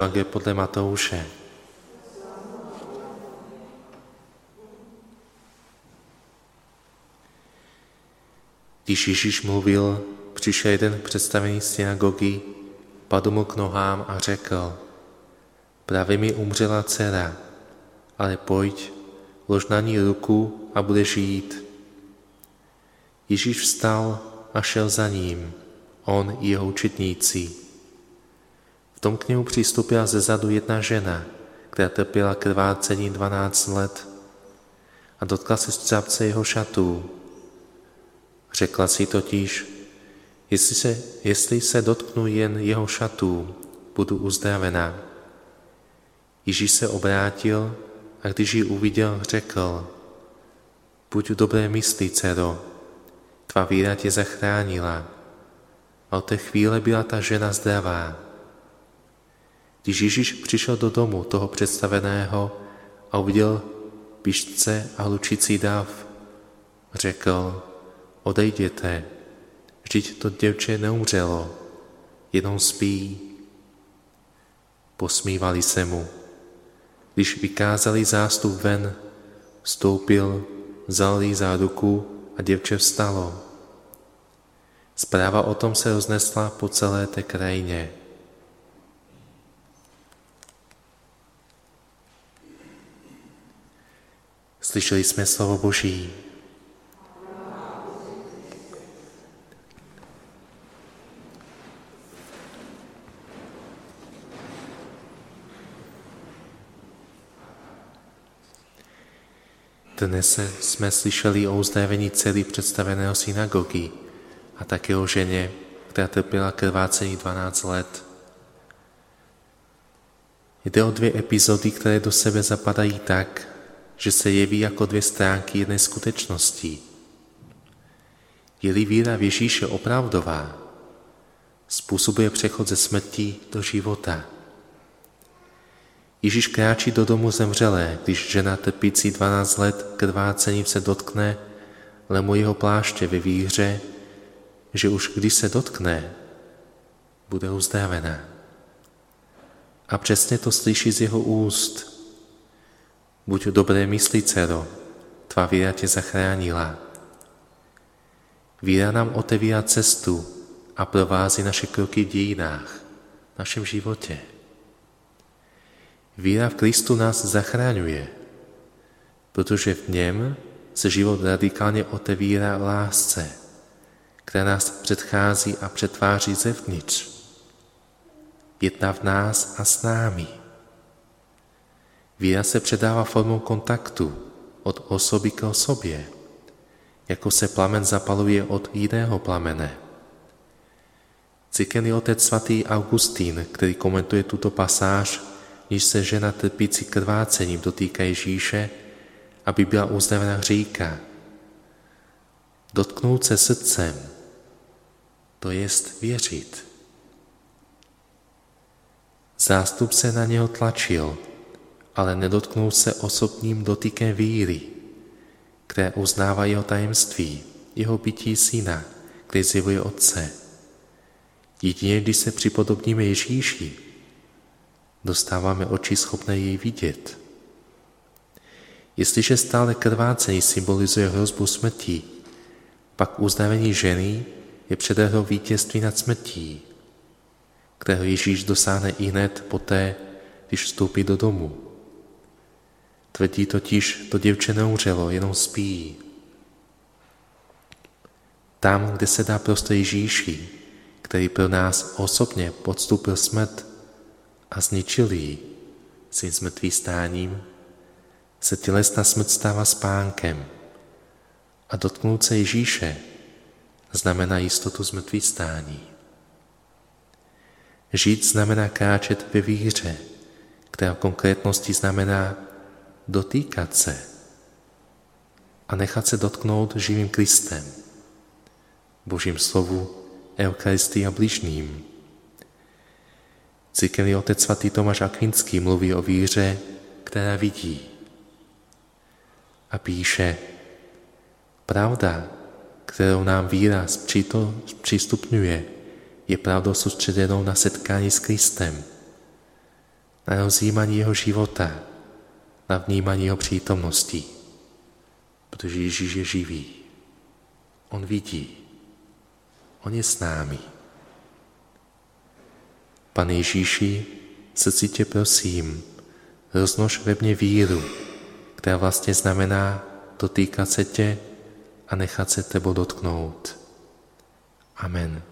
Evangelie podle Matouše. Když Ježíš mluvil, přišel jeden představený synagogy, padl mu k nohám a řekl, právě mi umřela dcera, ale pojď, lož na ní ruku a bude žít. Ježíš vstal a šel za ním, on i jeho učitníci. V tom k němu přistoupila ze zadu jedna žena, která trpěla krvácení 12 let a dotkla se střápce jeho šatů. Řekla si totiž, jestli se, jestli se dotknu jen jeho šatů, budu uzdravená. Ježíš se obrátil a když ji uviděl, řekl, buď v dobré mysli, dcero, tvá víra tě zachránila. A od té chvíle byla ta žena zdravá. Když Ježíš přišel do domu toho představeného a uviděl pišce a hlučící dav, řekl, odejděte, vždyť to děvče neumřelo, jenom spí. Posmívali se mu. Když vykázali zástup ven, vstoupil, vzal jí za ruku a děvče vstalo. Zpráva o tom se roznesla po celé té krajině. Slyšeli jsme slovo Boží. Dnes jsme slyšeli o uzdravení celý představeného synagogy a také o ženě, která trpěla krvácení 12 let. Jde o dvě epizody, které do sebe zapadají tak, že se jeví jako dvě stránky jedné skutečnosti. Je-li víra v Ježíše opravdová, způsobuje přechod ze smrti do života. Ježíš kráčí do domu zemřelé, když žena trpící 12 let krvácením se dotkne lemu jeho pláště ve víře, že už když se dotkne, bude uzdravená. A přesně to slyší z jeho úst. Buď dobré mysli, dcero, tvá víra tě zachránila. Víra nám otevírá cestu a provází naše kroky v dějinách, v našem životě. Víra v Kristu nás zachraňuje, protože v něm se život radikálně otevírá lásce, která nás předchází a přetváří zevnitř. Jedna v nás a s námi. Víra se předává formou kontaktu od osoby k osobě, jako se plamen zapaluje od jiného plamene. Cikený otec svatý Augustín, který komentuje tuto pasáž, když se žena trpící krvácením dotýká Ježíše, aby byla uzdravena říká. Dotknout se srdcem, to jest věřit. Zástup se na něho tlačil, ale nedotknou se osobním dotykem víry, které uznává jeho tajemství, jeho bytí syna, který zjevuje Otce. Jedině, když se připodobníme Ježíši, dostáváme oči schopné jej vidět. Jestliže stále krvácení symbolizuje hrozbu smrti, pak uznávání ženy je předehrou vítězství nad smrtí, kterého Ježíš dosáhne i hned poté, když vstoupí do domu. Tvrdí totiž, to děvče neumřelo, jenom spí. Tam, kde se dá prostor Ježíši, který pro nás osobně podstupil smrt a zničil ji svým zmrtvý stáním, se tělesná smrt stává spánkem a dotknout se Ježíše znamená jistotu zmrtvý stání. Žít znamená kráčet ve víře, která v konkrétnosti znamená dotýkat se a nechat se dotknout živým Kristem, Božím slovu, Eucharistii a bližným. Církevní otec svatý Tomáš Akvinský mluví o víře, která vidí a píše, pravda, kterou nám víra přístupňuje, je pravdou soustředěnou na setkání s Kristem. na rozjímání jeho života, na vnímání jeho přítomnosti, protože Ježíš je živý. On vidí. On je s námi. Pane Ježíši, srdci tě prosím, roznož ve mně víru, která vlastně znamená dotýkat se tě a nechat se tebou dotknout. Amen.